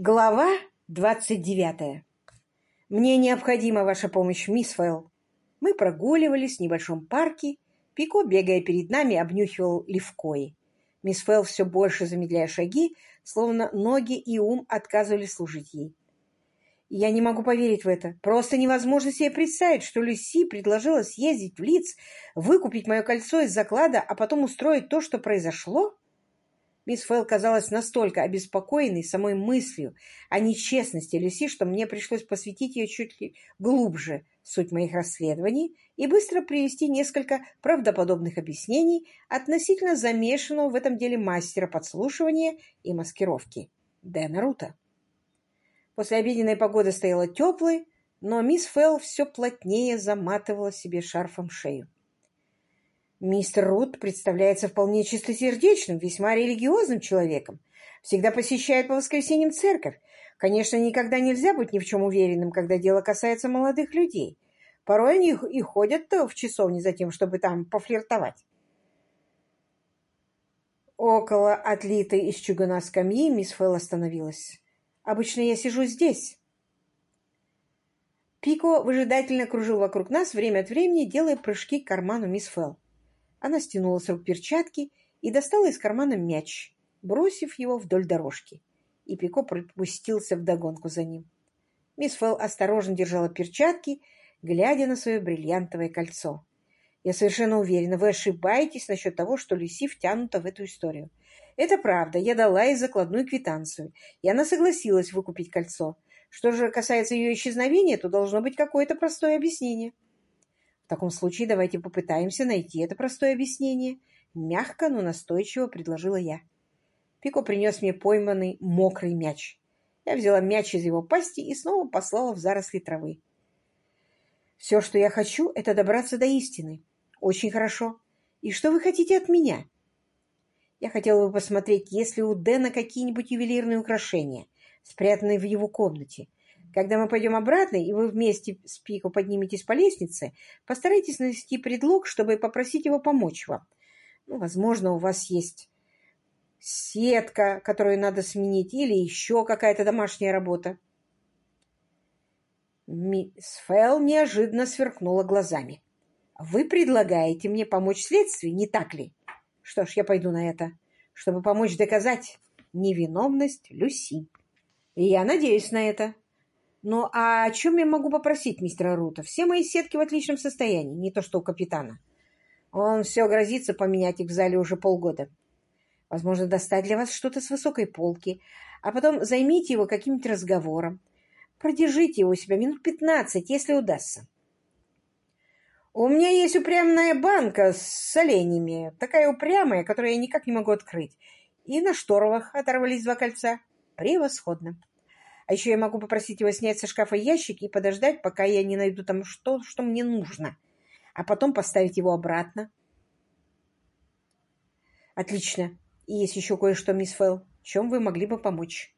Глава двадцать девятая. Мне необходима ваша помощь, мисс Фэлл. Мы прогуливались в небольшом парке. Пико, бегая перед нами, обнюхивал левкои. Мисс Фэлл все больше замедляя шаги, словно ноги и ум отказывались служить ей. Я не могу поверить в это. Просто невозможно себе представить, что Люси предложила съездить в Лиц, выкупить мое кольцо из заклада, а потом устроить то, что произошло. Мисс Фэлл казалась настолько обеспокоенной самой мыслью о нечестности Люси, что мне пришлось посвятить ее чуть ли глубже суть моих расследований и быстро привести несколько правдоподобных объяснений относительно замешанного в этом деле мастера подслушивания и маскировки Дэна Рута. После обеденной погода стояла теплой, но мисс Фэлл все плотнее заматывала себе шарфом шею. Мистер Рут представляется вполне чистосердечным, весьма религиозным человеком. Всегда посещает по воскресеньям церковь. Конечно, никогда нельзя быть ни в чем уверенным, когда дело касается молодых людей. Порой они и ходят в часовни за тем, чтобы там пофлиртовать. Около отлитой из чугуна скамьи мисс Фэлл остановилась. «Обычно я сижу здесь». Пико выжидательно кружил вокруг нас, время от времени делая прыжки к карману мисс Фэлл. Она стянула с рук перчатки и достала из кармана мяч, бросив его вдоль дорожки. И Пико пропустился вдогонку за ним. Мисс Фелл осторожно держала перчатки, глядя на свое бриллиантовое кольцо. «Я совершенно уверена, вы ошибаетесь насчет того, что Люси втянута в эту историю. Это правда, я дала ей закладную квитанцию, и она согласилась выкупить кольцо. Что же касается ее исчезновения, то должно быть какое-то простое объяснение». В таком случае давайте попытаемся найти это простое объяснение. Мягко, но настойчиво предложила я. Пико принес мне пойманный мокрый мяч. Я взяла мяч из его пасти и снова послала в заросли травы. Все, что я хочу, это добраться до истины. Очень хорошо. И что вы хотите от меня? Я хотела бы посмотреть, есть ли у Дэна какие-нибудь ювелирные украшения, спрятанные в его комнате, когда мы пойдем обратно, и вы вместе с Пико подниметесь по лестнице, постарайтесь навести предлог, чтобы попросить его помочь вам. Ну, возможно, у вас есть сетка, которую надо сменить, или еще какая-то домашняя работа. Мисс Фелл неожиданно сверкнула глазами. «Вы предлагаете мне помочь следствию, не так ли? Что ж, я пойду на это, чтобы помочь доказать невиновность Люси. И я надеюсь на это. «Ну, а о чем я могу попросить мистера Рута? Все мои сетки в отличном состоянии, не то что у капитана. Он все грозится поменять их в зале уже полгода. Возможно, достать для вас что-то с высокой полки, а потом займите его каким-нибудь разговором. Продержите его у себя минут пятнадцать, если удастся. У меня есть упрямная банка с оленями, такая упрямая, которую я никак не могу открыть. И на шторовых оторвались два кольца. Превосходно. А еще я могу попросить его снять со шкафа ящик и подождать, пока я не найду там что, что мне нужно, а потом поставить его обратно. Отлично. И есть еще кое-что, мисс Фелл, чем вы могли бы помочь.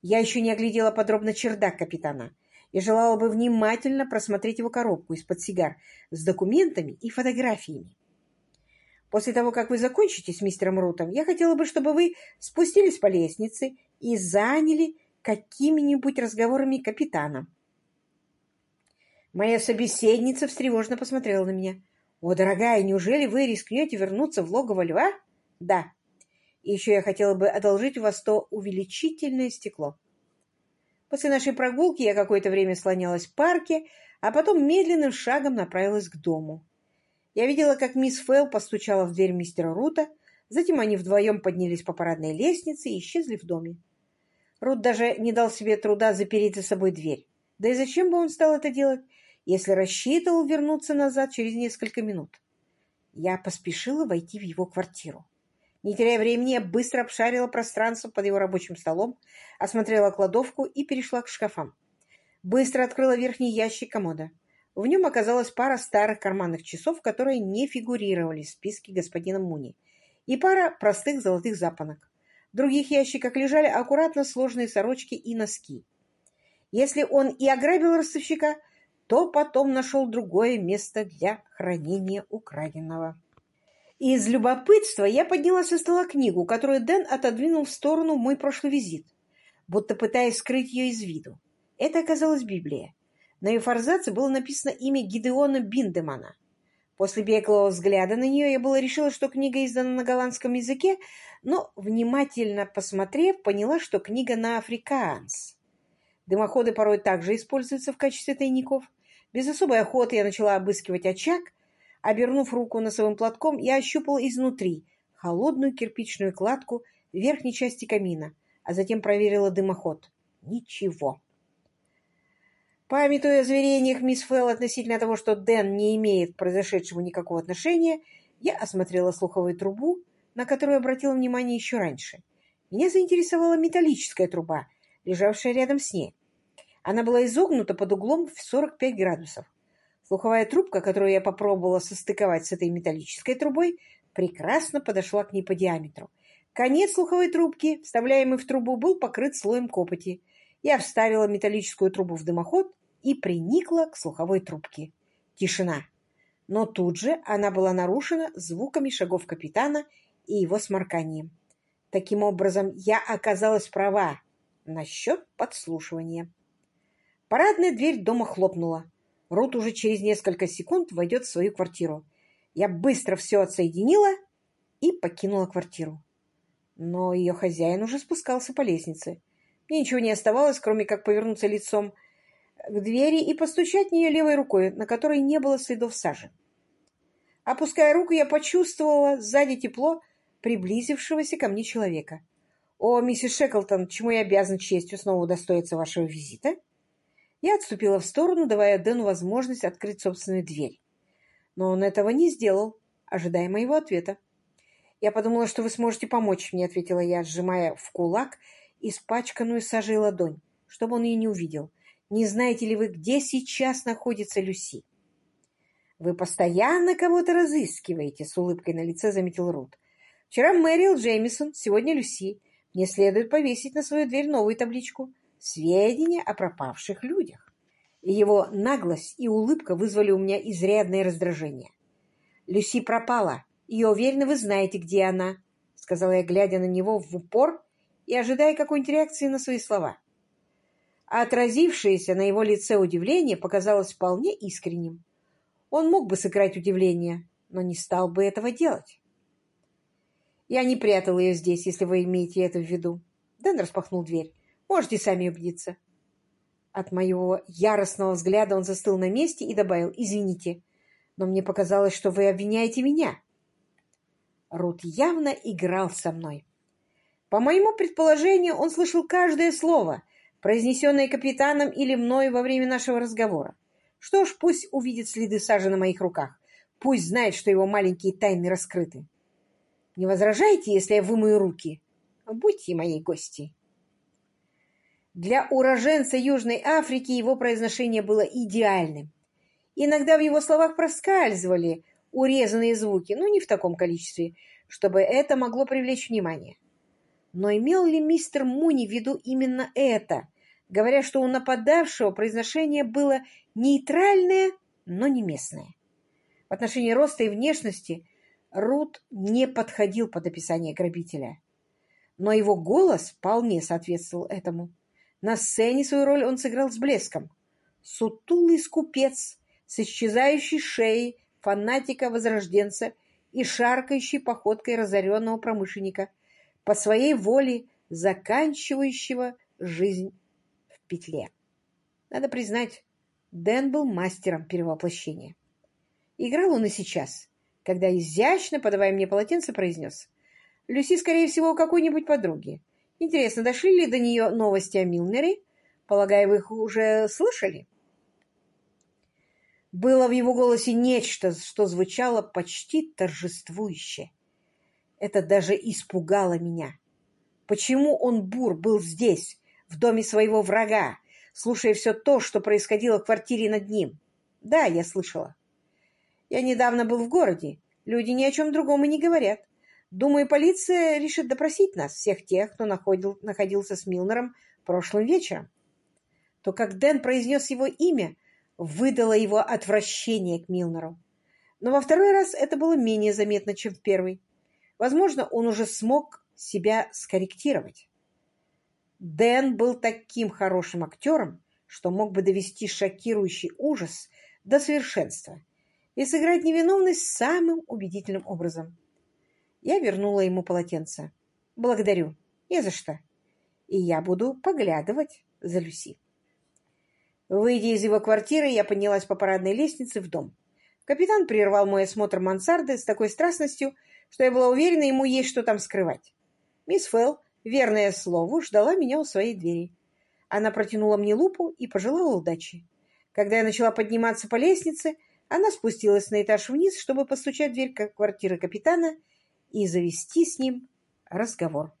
Я еще не оглядела подробно чердак капитана и желала бы внимательно просмотреть его коробку из-под сигар с документами и фотографиями. После того, как вы закончите с мистером Рутом, я хотела бы, чтобы вы спустились по лестнице и заняли какими-нибудь разговорами капитана. Моя собеседница встревожно посмотрела на меня. «О, дорогая, неужели вы рискнете вернуться в логово льва?» «Да. И еще я хотела бы одолжить у вас то увеличительное стекло». После нашей прогулки я какое-то время слонялась в парке, а потом медленным шагом направилась к дому. Я видела, как мисс Фэлл постучала в дверь мистера Рута, затем они вдвоем поднялись по парадной лестнице и исчезли в доме. Рут даже не дал себе труда запереть за собой дверь. Да и зачем бы он стал это делать, если рассчитывал вернуться назад через несколько минут? Я поспешила войти в его квартиру. Не теряя времени, я быстро обшарила пространство под его рабочим столом, осмотрела кладовку и перешла к шкафам. Быстро открыла верхний ящик комода. В нем оказалась пара старых карманных часов, которые не фигурировали в списке господина Муни, и пара простых золотых запонок. Других ящиках лежали аккуратно сложные сорочки и носки. Если он и ограбил ростовщика, то потом нашел другое место для хранения украденного. Из любопытства я подняла со стола книгу, которую Дэн отодвинул в сторону в мой прошлый визит. будто пытаясь скрыть ее из виду. Это оказалась Библия. На ее форзаце было написано имя Гидеона Биндемана. После беглого взгляда на нее я было решила, что книга издана на голландском языке, но, внимательно посмотрев, поняла, что книга на африкаанс. Дымоходы порой также используются в качестве тайников. Без особой охоты я начала обыскивать очаг. Обернув руку носовым платком, я ощупала изнутри холодную кирпичную кладку верхней части камина, а затем проверила дымоход. Ничего. Памятуя о заверениях мисс Фелл относительно того, что Дэн не имеет к произошедшему никакого отношения, я осмотрела слуховую трубу, на которую обратила внимание еще раньше. Меня заинтересовала металлическая труба, лежавшая рядом с ней. Она была изогнута под углом в 45 градусов. Слуховая трубка, которую я попробовала состыковать с этой металлической трубой, прекрасно подошла к ней по диаметру. Конец слуховой трубки, вставляемый в трубу, был покрыт слоем копоти. Я вставила металлическую трубу в дымоход и приникла к слуховой трубке. Тишина. Но тут же она была нарушена звуками шагов капитана и его сморканием. Таким образом, я оказалась права насчет подслушивания. Парадная дверь дома хлопнула. Рут уже через несколько секунд войдет в свою квартиру. Я быстро все отсоединила и покинула квартиру. Но ее хозяин уже спускался по лестнице. Мне ничего не оставалось, кроме как повернуться лицом к двери и постучать в нее левой рукой, на которой не было следов сажи. Опуская руку, я почувствовала сзади тепло приблизившегося ко мне человека. «О, миссис Шеклтон, чему я обязан честью снова удостоиться вашего визита?» Я отступила в сторону, давая Дэну возможность открыть собственную дверь. Но он этого не сделал, ожидая моего ответа. «Я подумала, что вы сможете помочь мне», — ответила я, сжимая в кулак испачканную сажей ладонь, чтобы он ее не увидел. «Не знаете ли вы, где сейчас находится Люси?» «Вы постоянно кого-то разыскиваете», — с улыбкой на лице заметил Рут. «Вчера Мэрил Джеймисон, сегодня Люси. Мне следует повесить на свою дверь новую табличку. Сведения о пропавших людях». Его наглость и улыбка вызвали у меня изрядное раздражение. «Люси пропала, и уверена, вы знаете, где она», — сказала я, глядя на него в упор и ожидая какой-нибудь реакции на свои слова. А отразившееся на его лице удивление показалось вполне искренним. Он мог бы сыграть удивление, но не стал бы этого делать. «Я не прятал ее здесь, если вы имеете это в виду». Дэн распахнул дверь. «Можете сами убедиться». От моего яростного взгляда он застыл на месте и добавил «Извините, но мне показалось, что вы обвиняете меня». Рут явно играл со мной. По моему предположению, он слышал каждое слово, произнесенное капитаном или мной во время нашего разговора. Что ж, пусть увидит следы сажи на моих руках. Пусть знает, что его маленькие тайны раскрыты. Не возражайте, если я вымою руки? Будьте моей гостьей. Для уроженца Южной Африки его произношение было идеальным. Иногда в его словах проскальзывали урезанные звуки, но не в таком количестве, чтобы это могло привлечь внимание. Но имел ли мистер Муни в виду именно это, говоря, что у нападавшего произношение было нейтральное, но не местное? В отношении роста и внешности Рут не подходил под описание грабителя. Но его голос вполне соответствовал этому. На сцене свою роль он сыграл с блеском. Сутулый скупец с исчезающей шеей фанатика-возрожденца и шаркающей походкой разоренного промышленника – по своей воле заканчивающего жизнь в петле. Надо признать, Дэн был мастером перевоплощения. Играл он и сейчас, когда, изящно подавая мне полотенце, произнес «Люси, скорее всего, у какой-нибудь подруги. Интересно, дошли ли до нее новости о Милнере? Полагаю, вы их уже слышали?» Было в его голосе нечто, что звучало почти торжествующе. Это даже испугало меня. Почему он, Бур, был здесь, в доме своего врага, слушая все то, что происходило в квартире над ним? Да, я слышала. Я недавно был в городе. Люди ни о чем другом и не говорят. Думаю, полиция решит допросить нас, всех тех, кто находил, находился с Милнером прошлым вечером. То, как Дэн произнес его имя, выдало его отвращение к Милнеру. Но во второй раз это было менее заметно, чем в первый. Возможно, он уже смог себя скорректировать. Дэн был таким хорошим актером, что мог бы довести шокирующий ужас до совершенства и сыграть невиновность самым убедительным образом. Я вернула ему полотенце. «Благодарю. Не за что. И я буду поглядывать за Люси». Выйдя из его квартиры, я поднялась по парадной лестнице в дом. Капитан прервал мой осмотр мансарды с такой страстностью, что я была уверена, ему есть что там скрывать. Мисс Фелл, верная слову, ждала меня у своей двери. Она протянула мне лупу и пожелала удачи. Когда я начала подниматься по лестнице, она спустилась на этаж вниз, чтобы постучать в дверь квартиры капитана и завести с ним разговор.